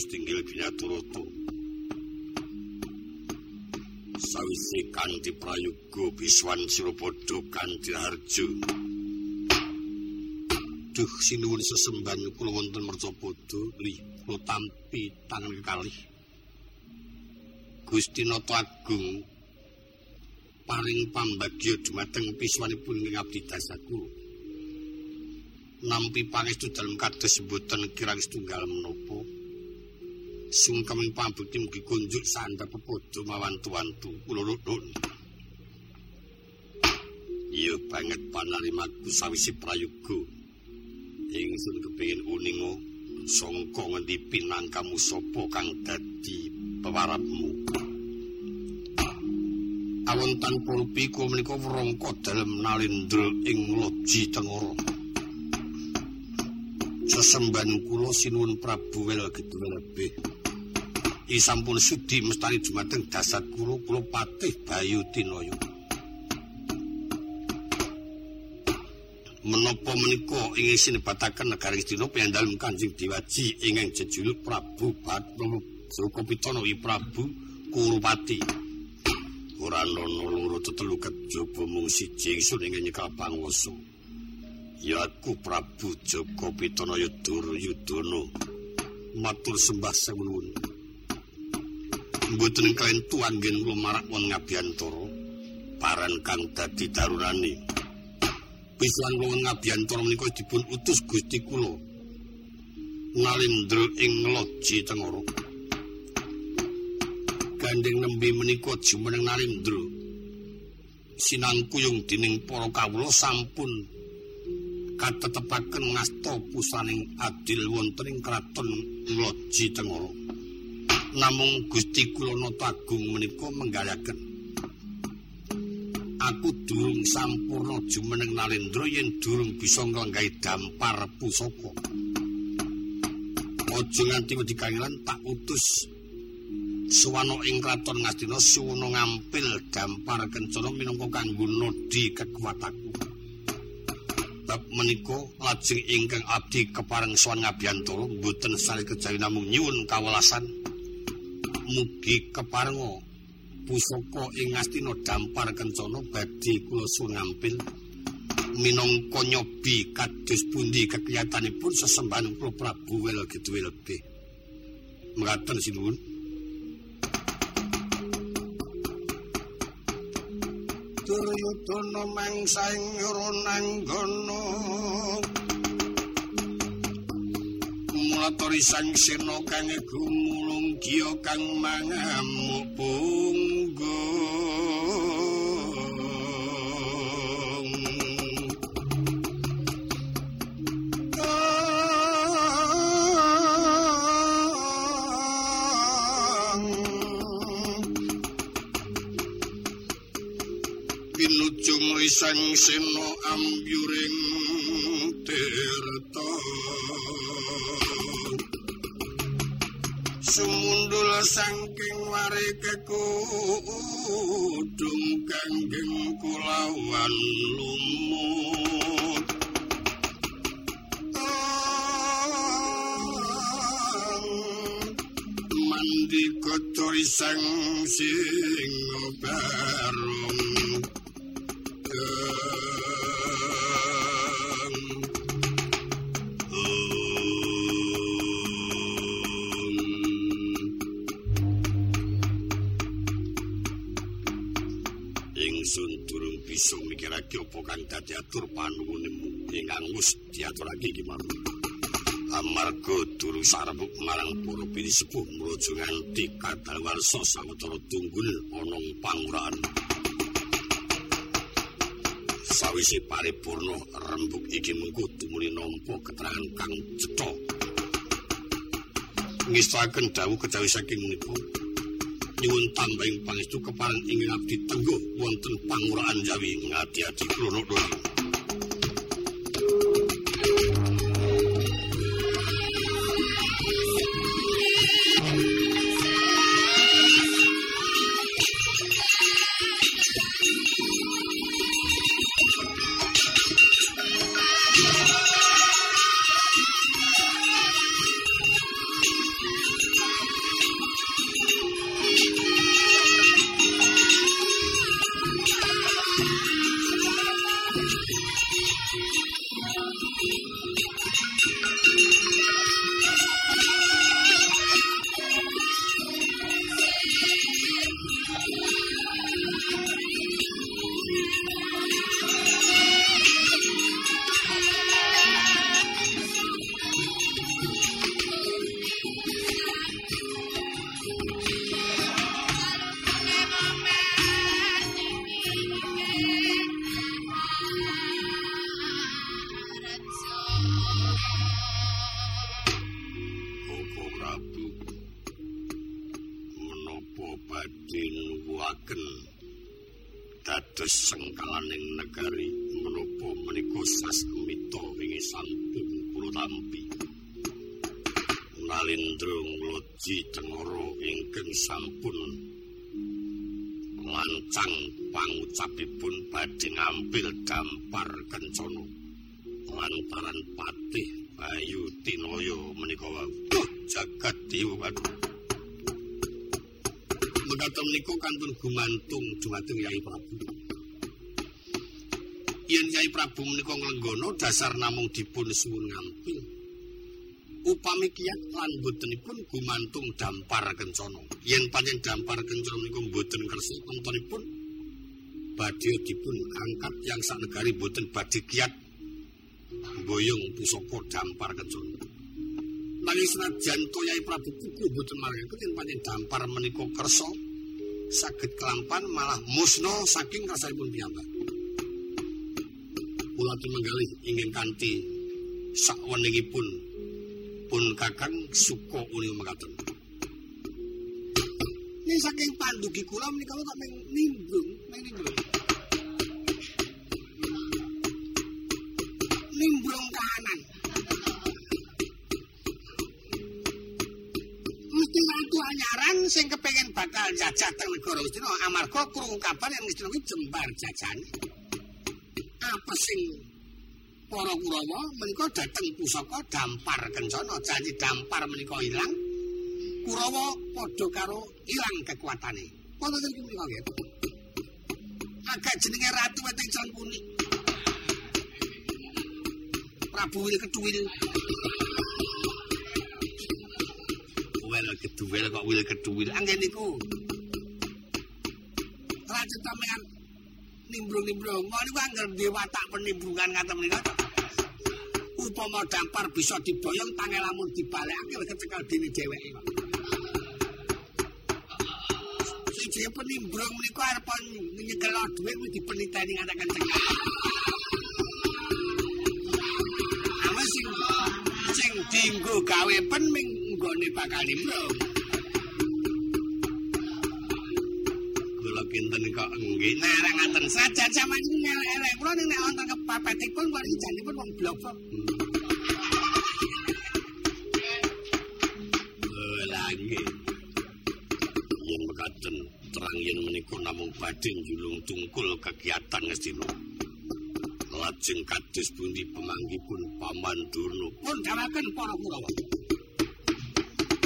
ing istinggil binaturata sawise kanthi prayoga biswan sirapada kanthi harjo. Duh sinuwun sesemban kula wonten mercapada li kula tampi tangan kekalih Gusti Nata Agung paring pambagya dumateng piswanipun ing abdi dasaku. Nampi pangestu dalem kados boten kirang setunggal menapa sungkeming pambukti mugi kunjuk sandhap pepodo mawantu-wantu kula nuwun iya banget panarimaku sawise prayoga. Ingsun kepengin uninga sangka ngendi pinangkamu sapa kang dadi pewarapmu? Awon tanpa rupi kula menika wrangka dalem nalindra ing loji tengara. Sesemban kula sinuwun Prabu Welgedul lebih I sampun sudi mestani dumateng dasar kula kula patih Bayu Tinaya menapa menika ingin sinebataken negara Istina piyandalem Kanjeng Dewaji ingkang jejuluk Prabu Batara Sukopitana wi Prabu Kurupati ora ana loro tetelu kejaba mung siji ingsun ingkang nyekal panguwasa Ya aku Prabu Joko Pitono Yudur Yudono. Matur sembah sewun. Mboten kalian tuan gen kula marak wong ngabiyantara. Paran kang dadi darurane. Pisuan kula ngabiyantara menika dipun utus Gusti kula. Nalindra ing loji tengoro. Gandeng nembe menika jumeneng Nalindra. sinangkuyung dening para kawula sampun katetepaken ngasta pusaning adil wonten ing kraton Loji Tengara. Namung Gusti kula nata agung menika menggalaken Aku durung sampurna jumeneng Nalendra yen durung bisa nglenggahi dampar pusaka. Aja nganti wedi kangelan tak utus suwana ing kraton Ngastina suwana ngampil dampar kencana minangka kanggo nodi kekuataku. Bab menika lajeng ingkang abdi kepareng suwan ngabiyantara mboten sale kejawi namung nyuwun kawelasan mugi keparenga pusaka ing Ngastina dampar kencana badhe kula suwun ngampil minangka nyobi kados pundi kekiyatanipun sesembahan kula Prabu Welgedwelbe. Mekaten sinuwun. Duryudana mangsaing ronanggana Mulatori sang sirna kang gumulung kang mangamuk sang sumundul saking warikeku dung kanggeng kulawan lumut. Mandi kotori sang sing barong kang dadi atur panuwunmu ingkang wis diaturake iki mau. Amarga durung sarepuk marang para pini sepuh mrojo nganti kadawarsa sawetara tunggul ana pangurahan. Sawise paripurna rembug iki mengko tumuli nampa keterangan kang cetha. Ngistaken dawuh kejawi saking menika. Nyuwun tambahing pangestu kepareng ing abdi tengguh wonten pangurahan Jawi. Ngati-ati kula lempar kencana lantaran patih Bayu Tinoyo menika wau. Jagat dewa aduh niku menika kantun gumantung dumateng Yai Prabu. Yen Yai Prabu menika nglenggana dasar namung dipun suwun ngamping. Upami kiyat lan botenipun gumantung dampar kencana yen panjenengan dampar kencana niku boten kersa antaripun badhe dipun angkat yang sak negari boten badhe kiyat boyong pusaka dampar kencana. Nanging senajan Kyai Prabu kuku boten marang yen pancen dampar menika kersa saged kelampan malah musna saking rasanipun piyambak. kula tumenggali ingin kanthi sakweningipun pun kakang suka uni mekaten. Ini saking pandugi kula menika kok meng nimbrung, meng nimbrung. Nimbrung kahanan. Mesti ratu anyaran sing kepengen bakal jajah teng negara Wisnu amarga krungu kabar yen Wisnu jembar jajane. apa sing para Kurawa menika dhateng pusaka dampar kencana janji dampar menika ilang Kurawa padha karo ilang kekuatane wonten iki menika nggih agak jenenge ratu weteng cangkuni Prabu Wil Keduwil Wil Keduwil kok Wil Keduwil anggen niku Ratu Tamean nimbrung-nimbrung. Mau niku anggar dewa tak penimbungan ngaten menika. Upama dampar bisa diboyong tangel lamun dibalekake kecekel dene dheweke. Siji penimbrung menika arep nyekel dhuwit wis dipeniteni ngatakan cengak. Awas sing sing dinggo gawe pen ming nggone bakal nimbrung. kinten kok nggih. Narang ngaten. Sajan sampeyan ngelek kula ning nek wonten kepapetipun kok ijanipun wong blok-blok menika namung badhe julung tungkul kegiatan ngestina lajeng kados pundi pemanggipun paman durna pun dawaken para kurawa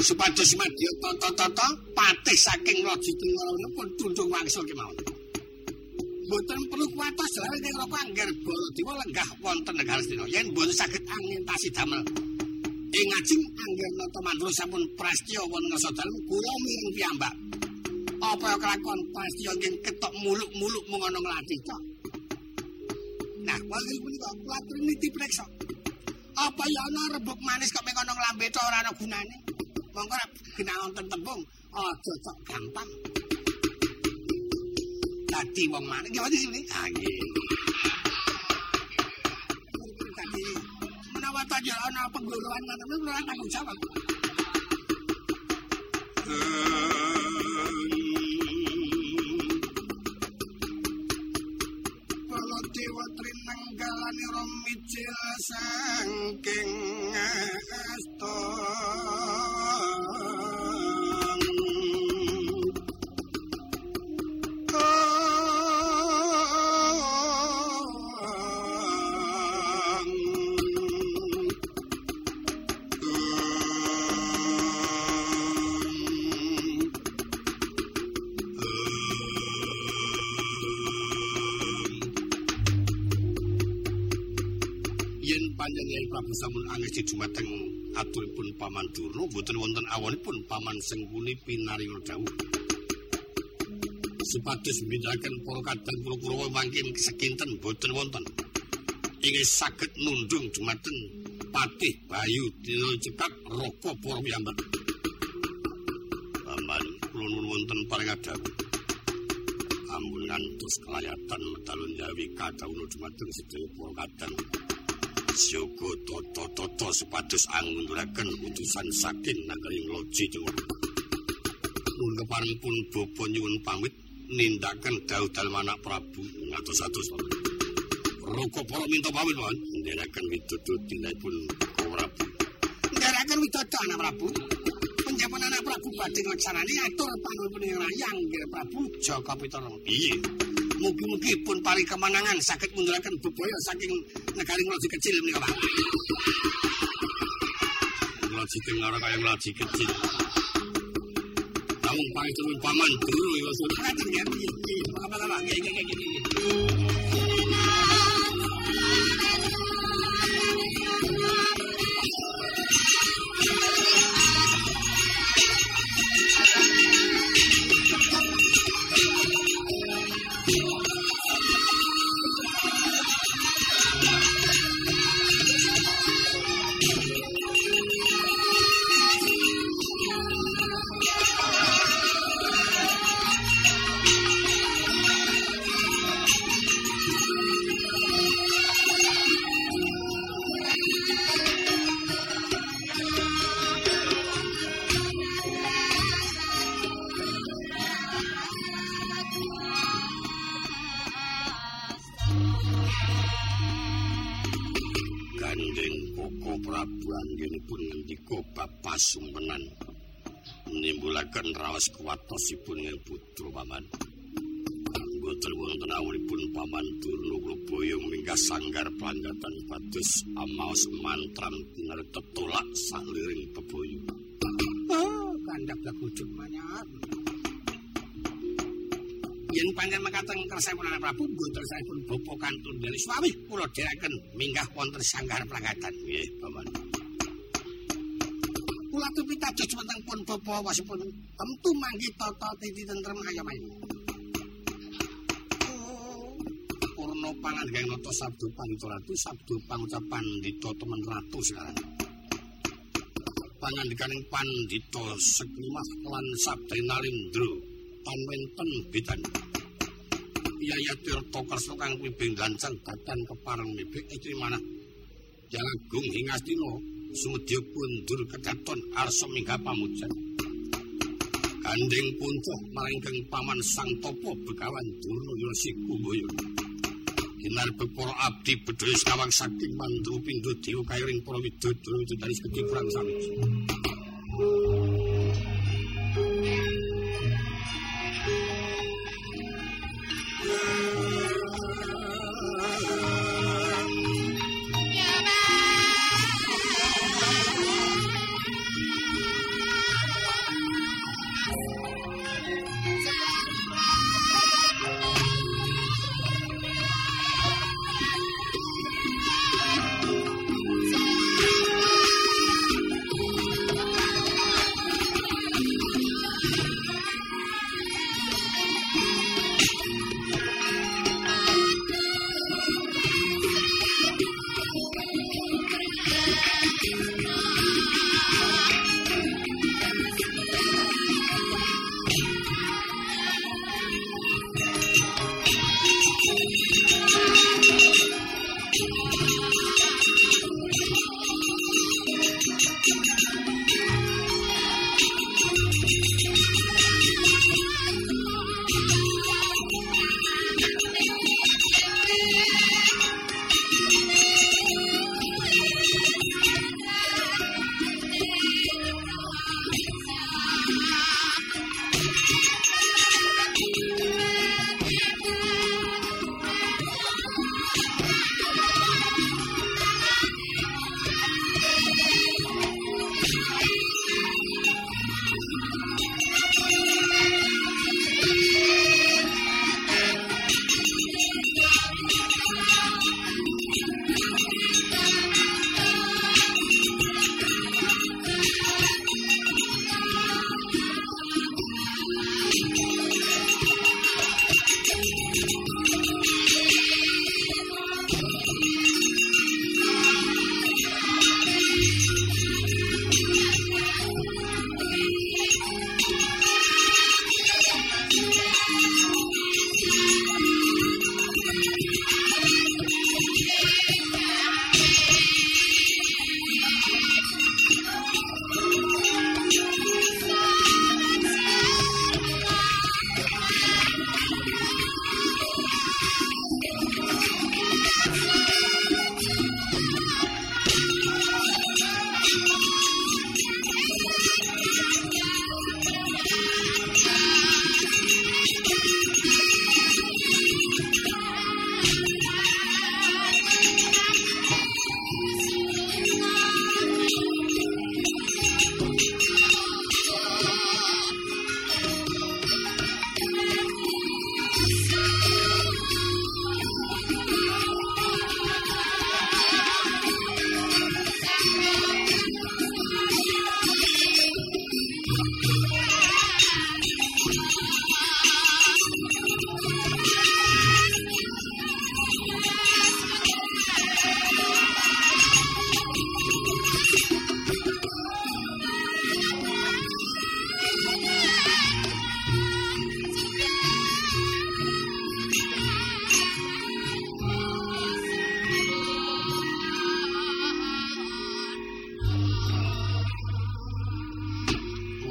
supados madya tata-tata patih saking raja Tinggara pun tundung wangsul kemawon. Mboten perlu kuwatos dalem ing roko angger Baladewa lenggah wonten negara Stina. Yen mboten saged angintasi damel ing ngajeng angger nata mandra sampun prastya wonten ngasa dalem kula miring piyambak. Apa kelakon prastya nggih ketok muluk-muluk mung ana nglatih tok. Nah, wonten punika kula triniti preksa. Apa ya ana rebuk manis kok nglambe tok ora ana gunane? mongko kena wonten tembung aja cocok gampang dadi wong maneh iki wis iki ah nggih menawa ta ana pengguluhan ngoten ora tanggung jawab saking sampun angesi dumateng aturipun Paman Durna boten wonten awonipun Paman Sengkuni pinaringa dawuh. Supados mbintahaken para kadang kula Kurawa mangke sekinten boten wonten. Inggih saged nundung dumateng Patih Bayu dina cekap Raka para piyambak. Paman kula nuwun wonten paring. Ampun ngantos kelayatan medalun jawi kadawuh dumateng sedaya para kadang. Syogo toto toto sepatus angunduraken utusan saking nagari loji Jawa. Nun keparipun bapa nyuwun pamit nindakan dawuh dalem anak Prabu ngatos-atos. Roko para minta pamit mon nderaken witutu dinipun Prabu. Nderaken witutu anak Prabu. Penjapan anak Prabu badhe nglaksanani atur pangapunipun rayang Prabu Jaka Pitara. Iya. mugi-mugi pun pari kemenangan sakit mundurakan bebaya saking negari ngeloji kecil menika Pak. Ngeloji tengah kaya ngeloji kecil. Namun Pak itu paman dulu ya sudah kan ya. Apa apa pados amaos mantram tinerep tolak saliring beboyo. Oh, kandhap lagujung manyar. yen panjenengan mekaten kersane Prabu Prabu boten saipun bapa kantun dari suami kula dherekaken minggah wonten sanggar prangatan nggih paman kula tupitados wonten pun bapa wasipun tentu manggi tata titi tentrem ayomayu Pangandikan nata sabdo pandita ratu sabdo pangucap pandita temen ratu sekarang. Pangandikaning pandita seklimah lan sabda nalindra panwenten bidan. Yaya Tirta Kersa kang pibing lancang datan kepareng mibik iki manah. Jalagung hingastina sumedya pundur kedaton arsa minggah pamujan. Gandeng puncuh maringkeng paman Sang Topo Begawan Durna Yosi Kinar beporo abdi bedhaya kawang saking mandu pindho dewa kairing para widodara dari gedhe kurang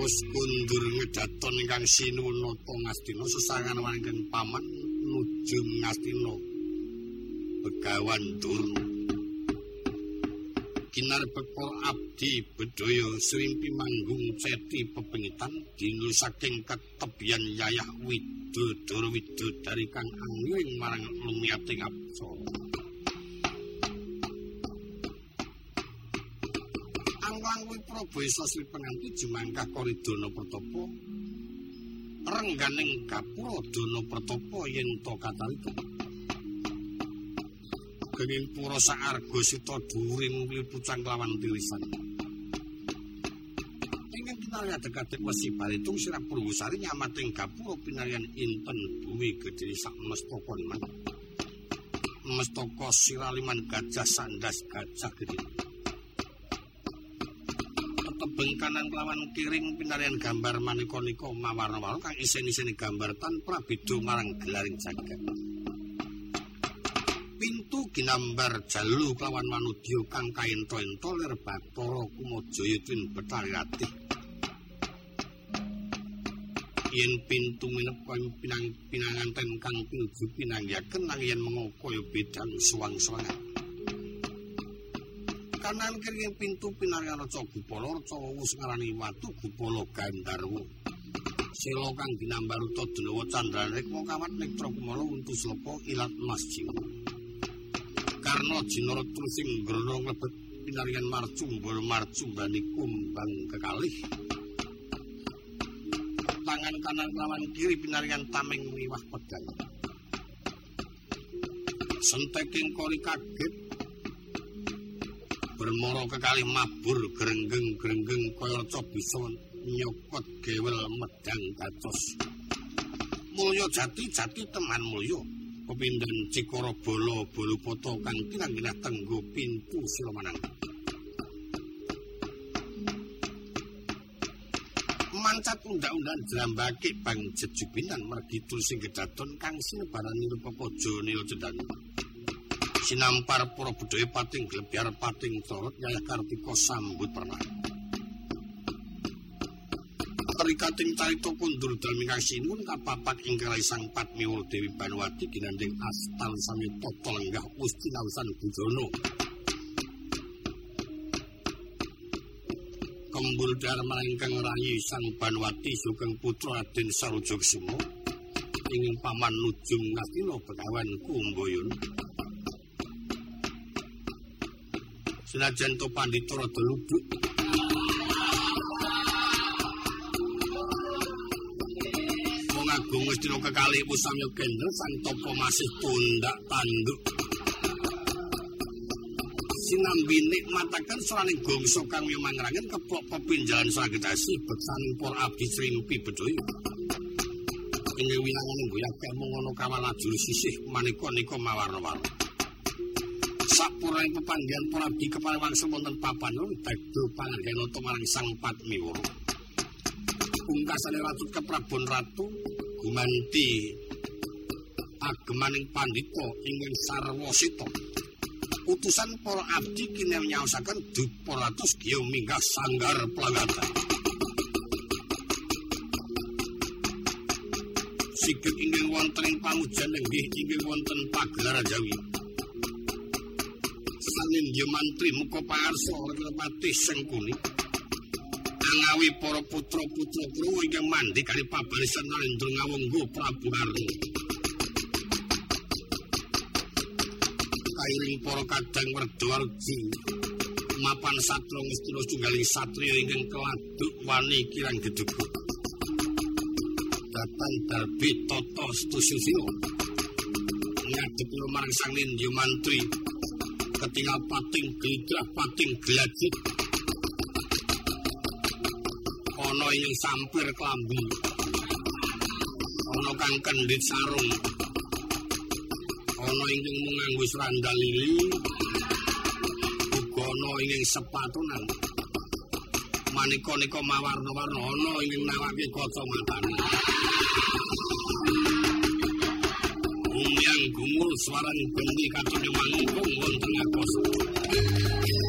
sawiji ingkang sinunata ngastina sesangan wangken paman nuju ngastina begawan durna. Bekor abdi bedaya srimpi manggung ceti pepengitan dinu saking ketebian yayah widodoro widodari kang angling marang lumiating apsara wiprabaya sasri penganti jumangkah koridana pratopo rengganing gapura dana pratopo yen to katalika kenging pura saarga sita dhuwuring pucang lawan tirisan. Ingkang kinarya dekadek wesi baritung sirah Purwosari nyamating gapura pinaryan inten bumi gedhe sak mestaka liman. Mestaka siraliman gajah sandas gajah gedhe. Tebeng kanan lawan kiring pinaryan gambar manika-nika mawarna-warna kang isen-isene gambar tanpa beda marang gelaring jagat. ginambar jalu kawan manudya kang kaento-ento lir Bathara Kumajaya twin Betari Yen pintu minep pinang pinanganten kang pinuju pinangyaken nang yen mengoko ya bedang suwang-suwangan. Kanan kiri pintu pinaryan Raja Gupala Raja wus ngarani watu Gupala Gandharwa. Sela kang ginambar uta Denawa Candrarikma kawat Nektra Kumala untus lepa ilat Mas Karno jinoro trusing grono nglebet pinarian marcumbul marcumbani kumbang kekalih. Tangan kanan lawan kiri pinarian tameng miwah pedang. Senteking kori kaget. Bermoro kekalih mabur gerenggeng-gerenggeng koyorco bisa nyokot gewel medang gacos. Mulyo jati-jati teman mulyo. pepindhan Cikara Bala Balupata kang kirang-kirang tenggo pintu Silomanang. Mancat undang-undang jrambake bang jejubinan margi sing kedaton kang sinebaran rupa paja nil cedan. Sinampar para budaya pating glebyar pating corot Yaya Kartika sambut pernah. rikating carita kundur dalem ingkang sinun kapapat ing kalaisang Padmi Dewi Banwati ginanding astal sami tata lenggah Gusti Nawasan Budana. Kembul dharma ingkang rayi Sang Banwati sugeng putra Raden Saroja Kusuma ingin paman nujung ngatila begawan kumboyon. Senajan to pandhita rada luduk Agung Wistino kekali Pusamyo Gendel sang topo masih tundak tanduk. Sinambini matakan selaning gongso kang yumangrangin keplok pepinjalan seragetasi beksaning por abdi serimpi bedoy. Ini wilangan yang goyak kayak mengono kawala juru sisih maniko-niko mawarno-warno. Sapura yang pepanggian por abdi kepala wangsa wonten papan tekdo pangargen otomarang sang patmiworo. Pungkasannya ratu ke Prabon Ratu, gumanti agemaning pandhita ingkang sarwasita. Utusan para abdi kene nyaosaken duparatus giyo minggah sanggar pelangatan sikep ingkang wonten ing pamujan inggih inggih wonten pagelaran jawi yo mantri muka parsa lepati sengkuni ngawi para putra-putra kruwa ingkang mandi kali pabarisan Narendra Ngawungga Prabu Karno. Kairing para kadang werda-werdi mapan satra ngestina tunggaling satriya ingkang keladuk wani kirang gedhug. Datang darbi tata stususila. Ngadep marang sang Nindya Mantri ketingal pating glidrah pating glajit ana ing sampir klambi. Ana kang kendhit sarung. Ana ing nganggo srandal lili. Uga ana ing sepatunan. Manika-nika mawarna-warna ana ing nawake kaca suara ni kundi kacau di malam, tengah kosong.